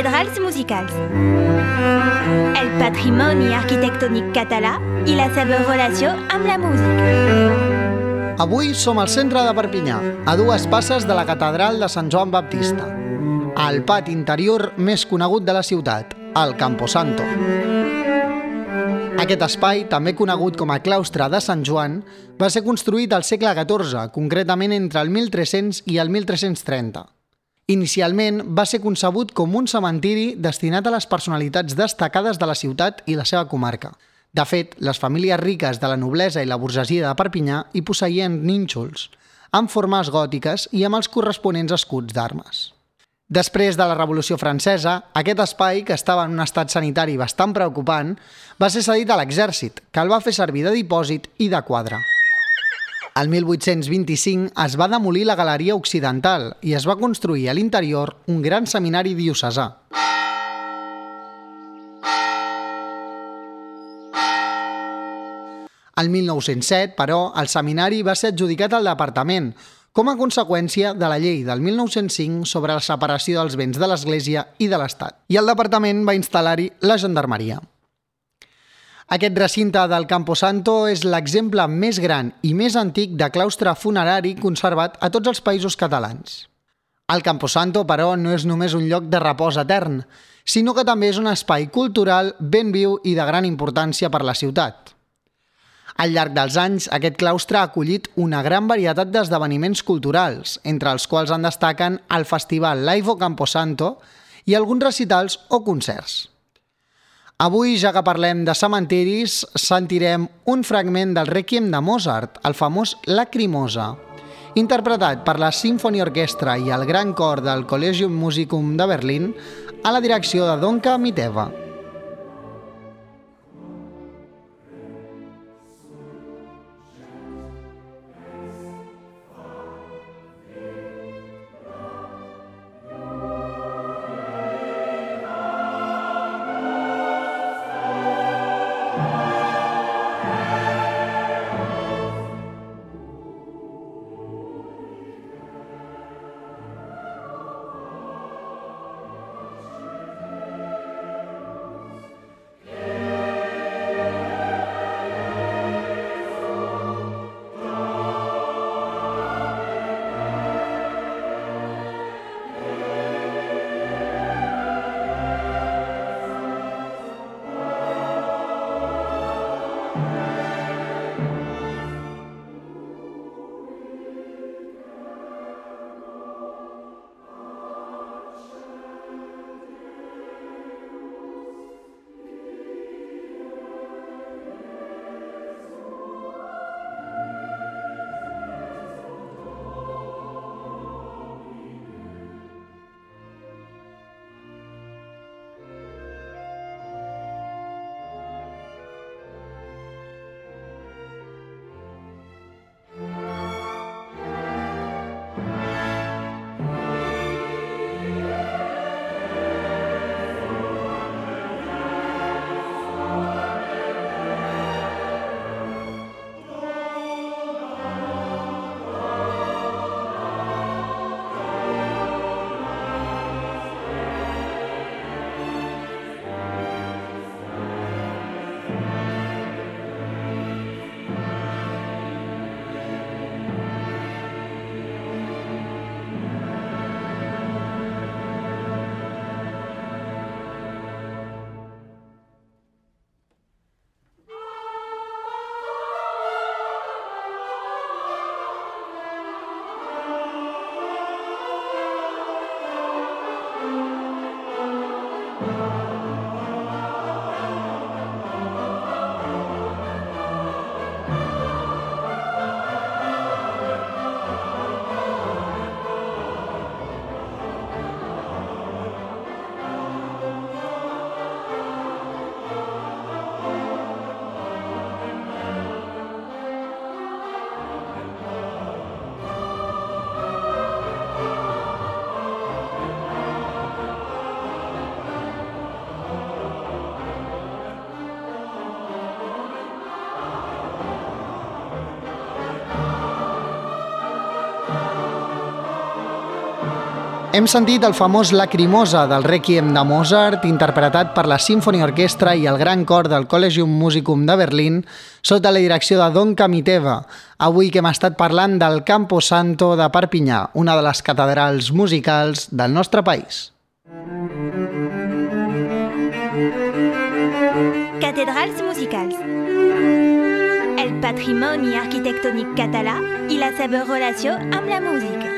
cathedrals musicals. El patrimoni arquitectònic català i la seva relació amb la música. Avui som al centre de Perpinyà, a dues passes de la catedral de Sant Joan Baptista, al pati interior més conegut de la ciutat, el Camposanto. Aquest espai, també conegut com a claustre de Sant Joan, va ser construït al segle XIV, concretament entre el 1300 i el 1330. Inicialment va ser concebut com un cementiri destinat a les personalitats destacades de la ciutat i la seva comarca. De fet, les famílies riques de la noblesa i la burgesia de Perpinyà hi posseïen nínxols, amb formes gòtiques i amb els corresponents escuts d'armes. Després de la Revolució Francesa, aquest espai, que estava en un estat sanitari bastant preocupant, va ser cedit a l'exèrcit, que el va fer servir de dipòsit i de quadre. El 1825 es va demolir la galeria occidental i es va construir a l'interior un gran seminari diocesà. El 1907, però, el seminari va ser adjudicat al departament, com a conseqüència de la llei del 1905 sobre la separació dels béns de l'Església i de l'Estat. I el departament va instal·lar-hi la gendarmeria. Aquest recinte del Camposanto és l'exemple més gran i més antic de claustre funerari conservat a tots els països catalans. El Camposanto, però, no és només un lloc de repòs etern, sinó que també és un espai cultural ben viu i de gran importància per la ciutat. Al llarg dels anys, aquest claustre ha acollit una gran varietat d'esdeveniments culturals, entre els quals en destaquen el festival Live o Camposanto i alguns recitals o concerts. Avui, ja que parlem de cementiris, sentirem un fragment del Requiem de Mozart, el famós Lacrimosa, interpretat per la Symphony Orchestra i el gran cor del Collegium Musicum de Berlín a la direcció de Donka Miteva. Hem sentit el famós Lacrimosa del Requiem de Mozart, interpretat per la Symphony Orchestra i el gran cor del Collegium Musicum de Berlín, sota la direcció de Don Camiteva. Avui que hem estat parlant del Campo Santo de Perpinyà, una de les catedrals musicals del nostre país. Cathedrals musicals. El patrimoni arquitectònic català i la seva relació amb la música.